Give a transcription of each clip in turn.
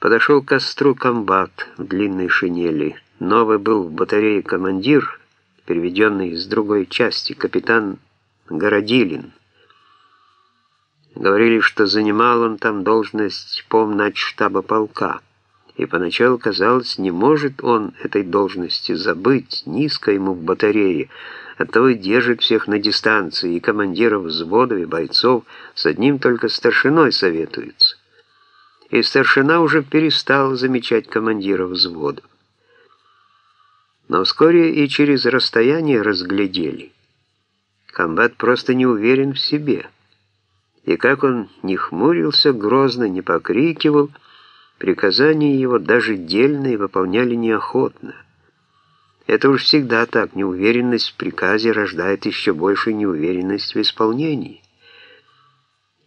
Подошел к костру комбат в длинной шинели. Новый был в батарее командир, переведенный из другой части, капитан Городилин. Говорили, что занимал он там должность помначштаба полка. И поначалу казалось, не может он этой должности забыть, низко ему в батарее, оттого и держит всех на дистанции, и командиров взводов, и бойцов, с одним только старшиной советуется. И старшина уже перестал замечать командиров взводов. Но вскоре и через расстояние разглядели. Комбат просто не уверен в себе. И как он не хмурился грозно, не покрикивал, приказания его даже дельные выполняли неохотно. Это уж всегда так, неуверенность в приказе рождает еще большую неуверенность в исполнении.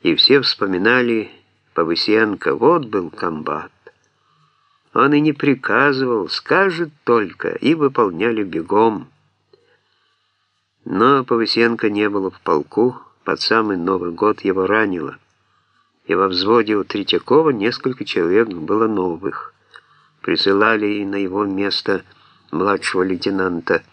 И все вспоминали Повысенко, вот был комбат. Он и не приказывал, скажет только, и выполняли бегом. Но Повысенко не было в полку, под самый Новый год его ранило. И во взводе у Третьякова несколько человек было новых. Присылали и на его место младшего лейтенанта.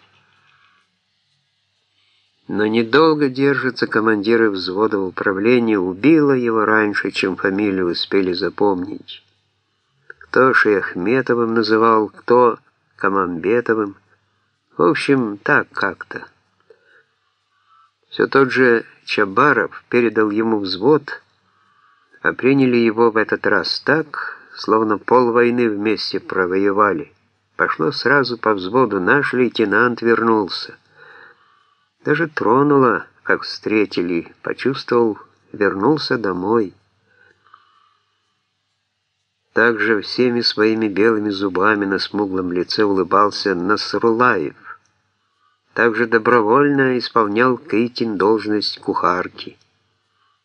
Но недолго держатся командиры взвода управления, убило его раньше, чем фамилию успели запомнить. Кто Шейхметовым называл, кто Камамбетовым. В общем, так как-то. Все тот же Чабаров передал ему взвод, а приняли его в этот раз так, словно пол войны вместе провоевали. Пошло сразу по взводу, наш лейтенант вернулся. Даже тронуло, как встретили, почувствовал, вернулся домой. Также всеми своими белыми зубами на смуглом лице улыбался Насрулаев. Также добровольно исполнял Кытин должность кухарки.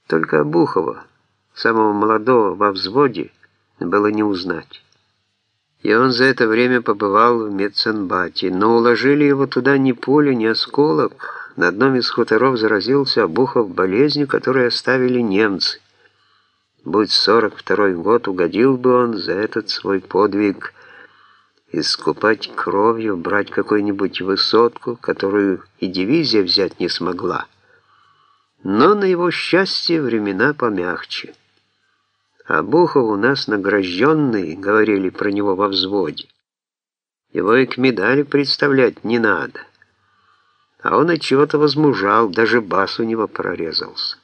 Только Обухова, самого молодого во взводе, было не узнать и он за это время побывал в медсанбате, но уложили его туда ни пуля, ни осколок. На одном из хуторов заразился Обухов болезнью, которую оставили немцы. Будь 42-й год, угодил бы он за этот свой подвиг искупать кровью, брать какую-нибудь высотку, которую и дивизия взять не смогла. Но на его счастье времена помягче. А у нас награжденный, говорили про него во взводе. Его и к медали представлять не надо. А он от чего-то возмужал, даже бас у него прорезался.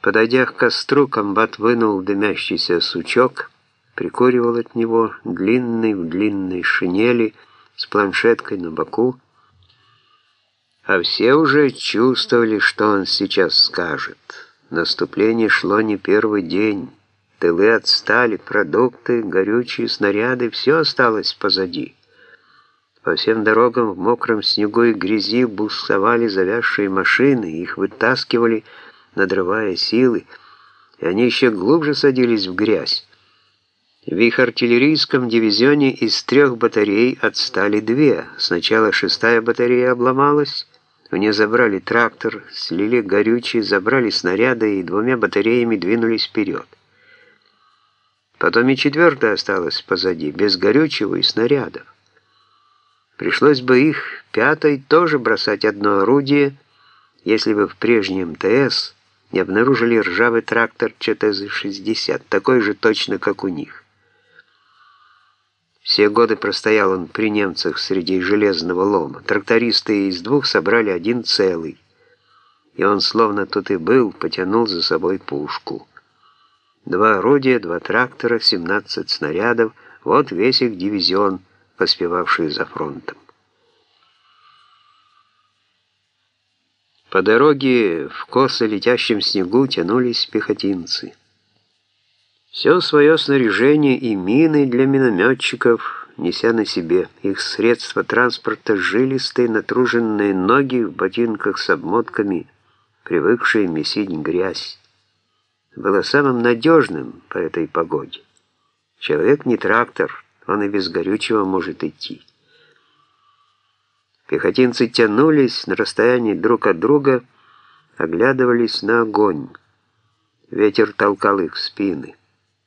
Подойдя к костру, комбат вынул дымящийся сучок, прикуривал от него, длинный в длинной шинели, с планшеткой на боку, а все уже чувствовали, что он сейчас скажет. Наступление шло не первый день. Тылы отстали, продукты, горючие, снаряды, все осталось позади. По всем дорогам в мокром снегу и грязи буксовали завязшие машины, их вытаскивали, надрывая силы, и они еще глубже садились в грязь. В их артиллерийском дивизионе из трех батарей отстали две. Сначала шестая батарея обломалась, у нее забрали трактор, слили горючие, забрали снаряды и двумя батареями двинулись вперед. Потом и четвертая осталась позади, без горючего и снарядов. Пришлось бы их пятой тоже бросать одно орудие, если бы в прежнем МТС не обнаружили ржавый трактор ЧТЗ-60, такой же точно, как у них. Все годы простоял он при немцах среди железного лома. Трактористы из двух собрали один целый. И он, словно тут и был, потянул за собой пушку. Два орудия, два трактора, 17 снарядов. Вот весь их дивизион, поспевавший за фронтом. По дороге в косо летящем снегу тянулись пехотинцы. Все свое снаряжение и мины для минометчиков, неся на себе их средства транспорта жилистые, натруженные ноги в ботинках с обмотками, привыкшие месить грязь, было самым надежным по этой погоде. Человек не трактор, он и без горючего может идти. Пехотинцы тянулись на расстоянии друг от друга, оглядывались на огонь. Ветер толкал их в спины.